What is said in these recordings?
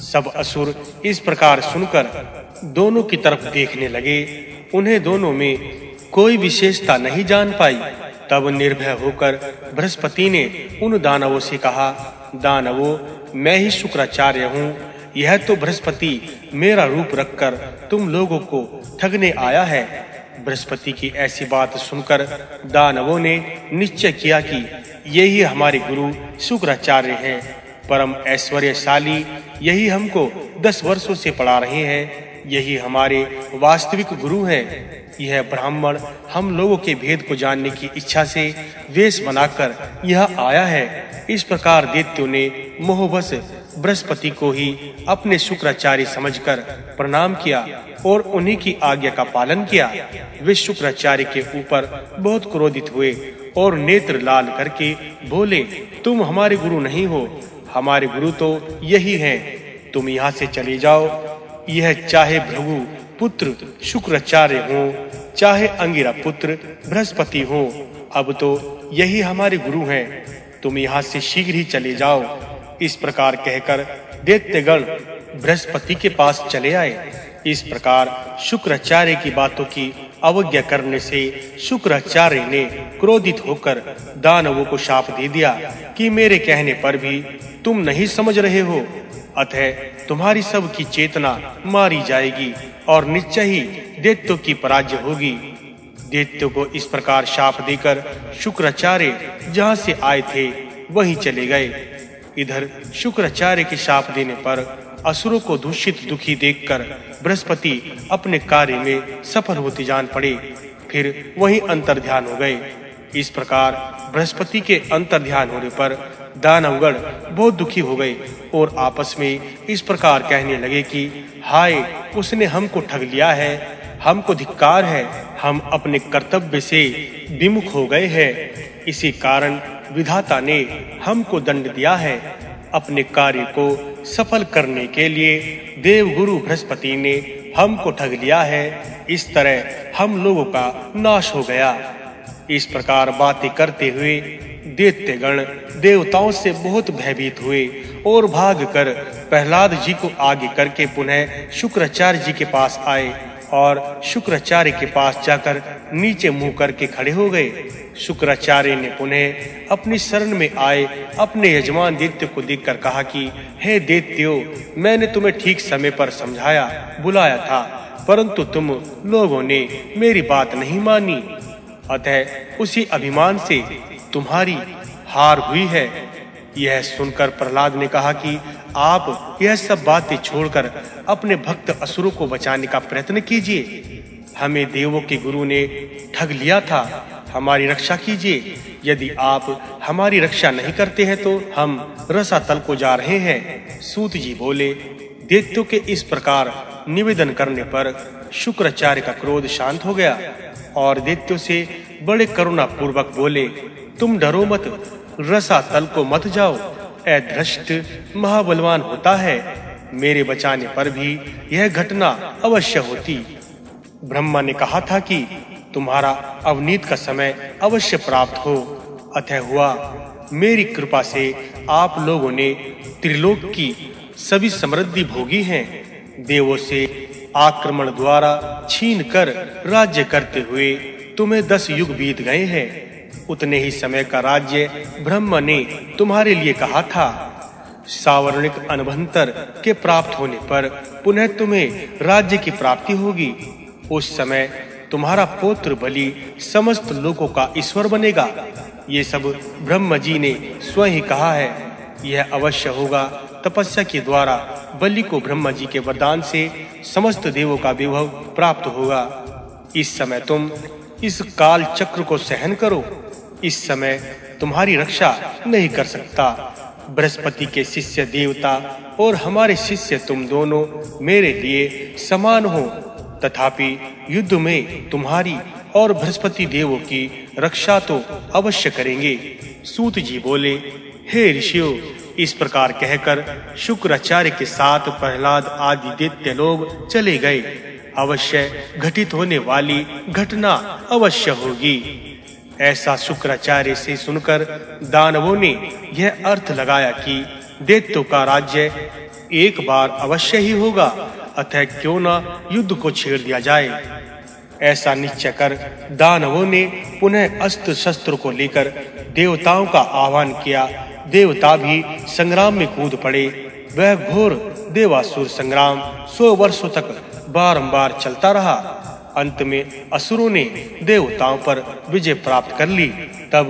सब असुर इस प्रकार सुनकर दोनों की तरफ़ देखने लगे। उन्हें दोनों में कोई विशेषता नहीं जान पाई। तब निर्भय होकर बृहस्पति ने उन दानवों से कहा, दानवों, मैं ही शुक्राचार्य हूँ। यह तो बृहस्पति मेरा रूप रखकर तुम लोगों को ठगने आया है। बृहस्पति की ऐसी बात सुनकर दानवों ने निश्चय किया कि यही हमारे गुरु शुक्राचार्य हैं। परम ऐश्वर्यशाली, यही हमको दस वर्षों से पढ़ा रहे हैं। यही हमारे वास्तविक गुरु हैं। यह ब्राह्मण हम लोगों के भेद को जानने की इच्छा से वेश बनाकर यह आया है। इस प्रकार दैत्यों ने मोहवश बृहस्पति को ही अपने शुक्राचार्य समझकर प्रणाम किया और उन्हीं की आज्ञा का पालन किया। वे शुक्राचार्य के ऊपर बहुत क्रोधित हुए और नेत्र लाल करके बोले, तुम हमारे गुरु नहीं हो हमारे गुरु तो यही हैं। तुम यहाँ से चले जाओ। यह चाहे भृगु पुत्र शुक्राचार्य हो, चाहे अंगिरा पुत्र बृहस्पति हो, अब तो यही हमारे गुरु हैं। तुम यहाँ से शीघ्र ही चले जाओ। इस प्रकार कहकर दैत्यगण बृहस्पति के पास चले आए। इस प्रकार शुक्राचार्य की बातों की अवज्ञा करने से शुक्राचार्य ने क्रोधित होकर दानवों को शाप दे दिया कि मेरे कहने पर भी तुम नहीं समझ रहे हो। अतः तुम्हारी सब की चेतना मारी जाएगी और निश्चय ही दैत्यों की पराजय होगी। दैत्यों को इस प्रकार शाप देकर शुक्राचार्य जहाँ से आए थे, वहीं चले गए। इधर शुक्राचार्य के शाप देने पर असुरों को दूषित दुखी देखकर बृहस्पति अपने कार्य में सफल होते जान पड़े। फिर वहीं अंतर्ध्यान हो गए। इस प्रकार बृहस्पति के अंतर्ध्यान होने पर दानवगण बहुत दुखी हो गए और आपस में इस प्रकार कहने लगे कि, हाय, उसने हमको ठग लिया है, हमको धिक्कार है, हम अपने कर्तव्य से विमुख हो गए हैं। इसी कारण विधाता ने हमको दंड दिया है अपने कार्य को सफल करने के लिए देव गुरु बृहस्पति ने हमको ठग लिया है। इस तरह हम लोगों का नाश हो गया। इस प्रकार बातें करते हुए दैत्यगण देवताओं से बहुत भयभीत हुए और भागकर प्रहलाद जी को आगे करके पुनः शुक्राचार्य जी के पास आए। और शुक्राचार्य के पास जाकर नीचे मुँह करके खड़े हो गए। शुक्राचार्य ने पुनः अपनी शरण में आए, अपने यजमान दैत्य को देखकर कहा कि, हे दैत्यो, मैंने तुम्हें ठीक समय पर समझाया, बुलाया था, परंतु तुम लोगों ने मेरी बात नहीं मानी। अतः उसी अभिमान से तुम्हारी हार हुई है। यह सुनकर प्रहलाद ने कहा कि आप यह सब बातें छोड़कर अपने भक्त असुरों को बचाने का प्रयत्न कीजिए। हमें देवों के गुरु ने ठग लिया था, हमारी रक्षा कीजिए। यदि आप हमारी रक्षा नहीं करते हैं तो हम रसातल को जा रहे हैं। सूत जी बोले दैत्यों के इस प्रकार निवेदन करने पर शुक्राचार्य का क्रोध शांत हो गया। और दैत्यों से बड़े करुणा पूर्वक बोले, तुम डरो मत रसा तल को मत जाओ। ए धृष्ट, महाबलवान होता है। मेरे बचाने पर भी यह घटना अवश्य होती। ब्रह्मा ने कहा था कि तुम्हारा अवनीत का समय अवश्य प्राप्त हो। अतः हुआ, मेरी कृपा से आप लोगों ने त्रिलोक की सभी समृद्धि भोगी हैं। देवों से आक्रमण द्वारा छीन कर राज्य करते हुए तुम्हें दस युग बीत गए हैं। उतने ही समय का राज्य ब्रह्म ने तुम्हारे लिए कहा था। सावर्णिक अनभंतर के प्राप्त होने पर पुनः तुम्हें राज्य की प्राप्ति होगी। उस समय तुम्हारा पुत्र बलि समस्त लोगों का ईश्वर बनेगा। ये सब ब्रह्म जी ने स्वयं ही कहा है। यह अवश्य होगा तपस्या के द्वारा बलि को ब्रह्म जी के वरदान से समस्त देवों का विभव प्राप्त होगा। इस समय तुम इस काल चक्र को सहन करो। इस समय तुम्हारी रक्षा नहीं कर सकता। बृहस्पति के शिष्य देवता और हमारे शिष्य तुम दोनों मेरे लिए समान हो। तथापि युद्ध में तुम्हारी और बृहस्पति देवों की रक्षा तो अवश्य करेंगे। सूत जी बोले, हे ऋषियों, इस प्रकार कहकर शुक्राचार्य के साथ प्रहलाद आदि दैत्य लोग चले गए। अवश्य घटित होने वाली घटना अवश्य होगी। ऐसा शुक्राचार्य से सुनकर दानवों ने यह अर्थ लगाया कि दैत्यों का राज्य एक बार अवश्य ही होगा, अतः क्यों ना युद्ध को छेड़ दिया जाए। ऐसा निश्चय कर दानवों ने पुनः अस्त्र शस्त्र को लेकर देवताओं का आह्वान किया। देवता भी संग्राम में कूद पड़े। वह घोर देवासुर संग्राम सौ वर्षों तक बारंबार चलता रहा। अंत में असुरों ने देवताओं पर विजय प्राप्त कर ली। तब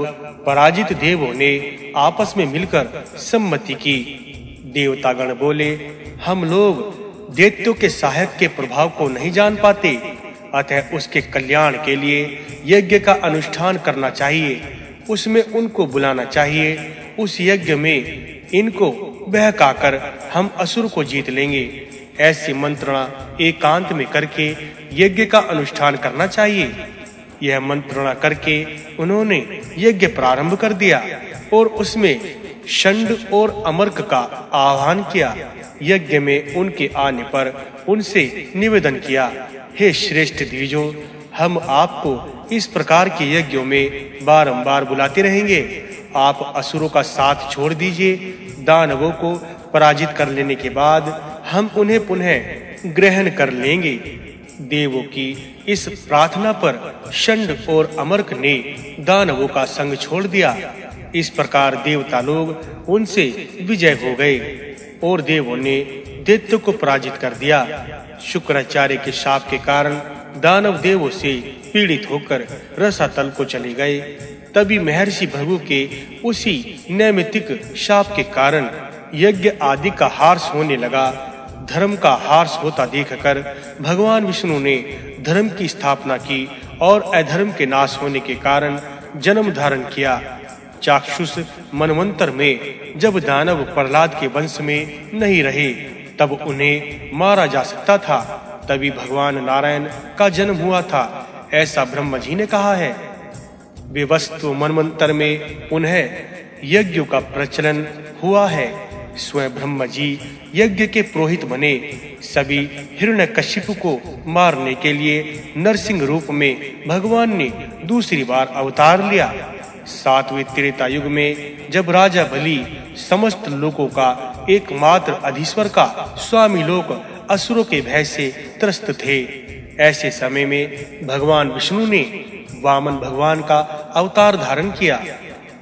पराजित देवों ने आपस में मिलकर सम्मति की। देवतागण बोले, हम लोग दैत्यों के सहायक के प्रभाव को नहीं जान पाते। अतः उसके कल्याण के लिए यज्ञ का अनुष्ठान करना चाहिए। उसमें उनको बुलाना चाहिए। उस यज्ञ में इनको बहकाकर हम असुर को जीत लेंगे। ऐसी मंत्रणा एकांत में करके यज्ञ का अनुष्ठान करना चाहिए। यह मंत्रणा करके उन्होंने यज्ञ प्रारंभ कर दिया और उसमें शंड और अमरक का आह्वान किया। यज्ञ में उनके आने पर उनसे निवेदन किया, हे श्रेष्ठ द्विजो, हम आपको इस प्रकार के यज्ञों में बारंबार बुलाते रहेंगे। आप असुरों का साथ छोड़ दीजिए, दानवों को पराजित कर लेने के बाद हम उन्हें पुनः ग्रहण कर लेंगे। देवों की इस प्रार्थना पर शंड और अमरक ने दानवों का संग छोड़ दिया। इस प्रकार देवता लोग उनसे विजय हो गए और देवों ने दैत्य को पराजित कर दिया। शुक्राचार्य के शाप के कारण दानव देवों से पीड़ित होकर रसातल को चले गए। तभी महर्षि भगु के उसी नैमितिक शाप के कारण यज्ञ आदि का हार्स होने लगा। धर्म का हार्स होता देखकर भगवान विष्णु ने धर्म की स्थापना की और अधर्म के नाश होने के कारण जन्म धारण किया। चाक्षुष मनवंतर में जब दानव प्रहलाद के वंश में नहीं रहे, तब उन्हें मारा जा सकता था। तभी भगवान नारायण का जन्म हुआ था, ऐसा ब्रह्म जी ने कहा है। वे वस्तु मनवंतर में उन्हें यज्ञ का प्रचलन हुआ है। स्वयं ब्रह्म जी यज्ञ के पुरोहित बने। सभी हिरण्यकशिपु को मारने के लिए नरसिंह रूप में भगवान ने दूसरी बार अवतार लिया। सातवें त्रेता युग में जब राजा बलि समस्त लोगों का एकमात्र अधीश्वर का स्वामी लोक असुरों के भय से त्रस्त थे। ऐसे समय में भगवान विष्णु ने वामन भगवान का अवतार धारण किया।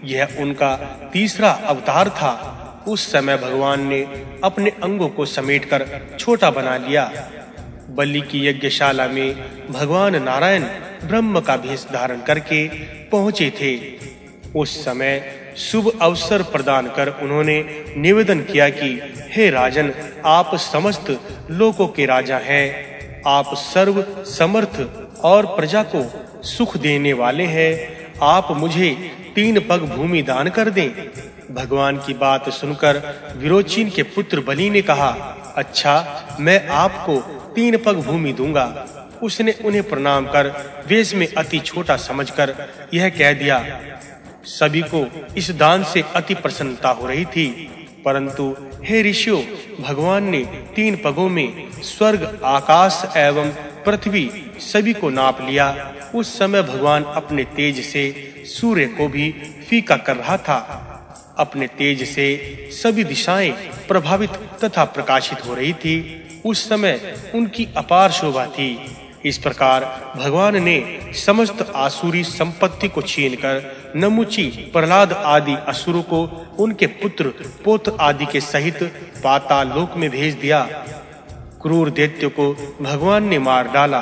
यह उनका तीसरा अवतार था। उस समय भगवान ने अपने अंगों को समेटकर छोटा बना लिया। बलि की यज्ञशाला में भगवान नारायण ब्रह्म का भेष धारण करके पहुँचे थे। उस समय शुभ अवसर प्रदान कर उन्होंने निवेदन किया कि, हे राजन, आप समस्त लोकों के राजा हैं। आप सर्व समर्थ और प्रजा को सुख देने वाले हैं। आप मुझे तीन पग भूमि दान कर दें। भगवान की बात सुनकर विरोचीन के पुत्र बलि ने कहा अच्छा मैं आपको तीन पग भूमि दूँगा। उसने उन्हें प्रणाम कर वेश में अति छोटा समझकर यह कह दिया, सभी को इस दान से अति प्रसन्नता हो रही थी, परंतु हे ऋषियों, भगवान ने तीन पगों में स्वर्ग, आकाश एवं पृथ्वी सभी को नाप लिया। उस समय भगवान अपने तेज से सूर्य को भी फीका कर रहा था। अपने तेज से सभी दिशाएँ प्रभावित तथा प्रकाशित हो रही थी। उस समय उनकी अपार शोभा थी। इस प्रकार भगवान ने समस्त आसुरी संपत्ति को छीनकर, नमुची, प्रहलाद आदि असुरों को, उनके पुत्र, पोत आदि के सहित पाताल लोक में भेज दिया। क्रूर दैत्य को भगवान ने मार डाला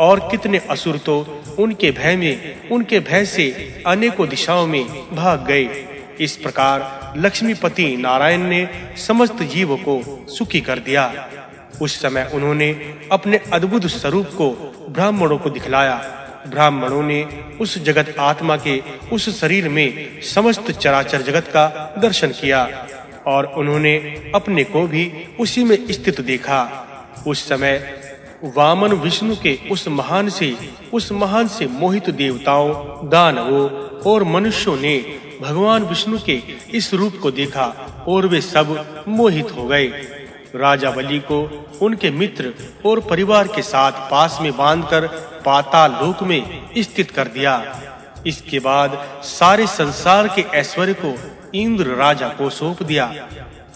और कितने असुर तो उनके भय में, उनके भय से अनेकों दिशाओं में भाग गए। इस प्रकार लक्ष्मीपति नारायण ने समस्त जीव को सुखी कर दिया। उस समय उन्होंने अपने अद्भुत स्वरूप को ब्राह्मणों को दिखलाया। ब्राह्मणों ने उस जगत आत्मा के उस शरीर में समस्त चराचर जगत का दर्शन किया और उन्होंने अपने को भी उसी में स्थित देखा। उस समय वामन विष्णु के उस महान से, उस महान से मोहित देवताओं, दानवों और मनुष्यों ने भगवान विष्णु के इस रूप को देखा और वे सब मोहित हो गए। राजा बलि को, उनके मित्र और परिवार के साथ पास में बांधकर पाताल लोक में स्थित कर दिया। इसके बाद सारे संसार के ऐश्वर्य को इंद्र राजा को सौंप दिया।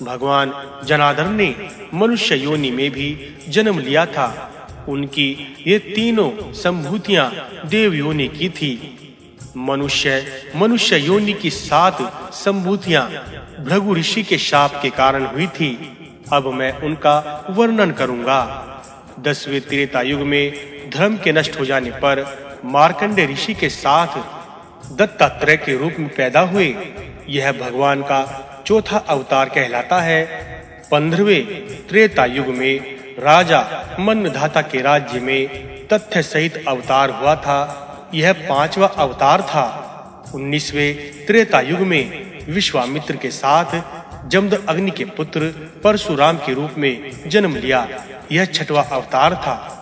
भगवान जनार्दन ने मनुष्य योनि में भी जन्म लिया था। उनकी ये तीनों संभूतियाँ देव योनि की थी। मनुष्य मनुष्य योनि की सात संभूतियाँ भृगु ऋषि के शाप के कारण हुई थी। अब मैं उनका वर्णन करूँगा। दसवें त्रेता युग में धर्म के नष्ट हो जाने पर मार्कंडे ऋषि के साथ दत्तात्रेय के रूप में पैदा हुए। यह भगवान का चौथा अवतार कहलाता है। पंद्रहवें त्रेता युग में राजा मन्नधाता के राज्य में तथ्य सहित अवतार हुआ था। यह पांचवा अवतार था। 19वें त्रेता युग में विश्वामित्र के साथ जमद अग्नि के पुत्र परशुराम के रूप में जन्म लिया। यह छठवा अवतार था।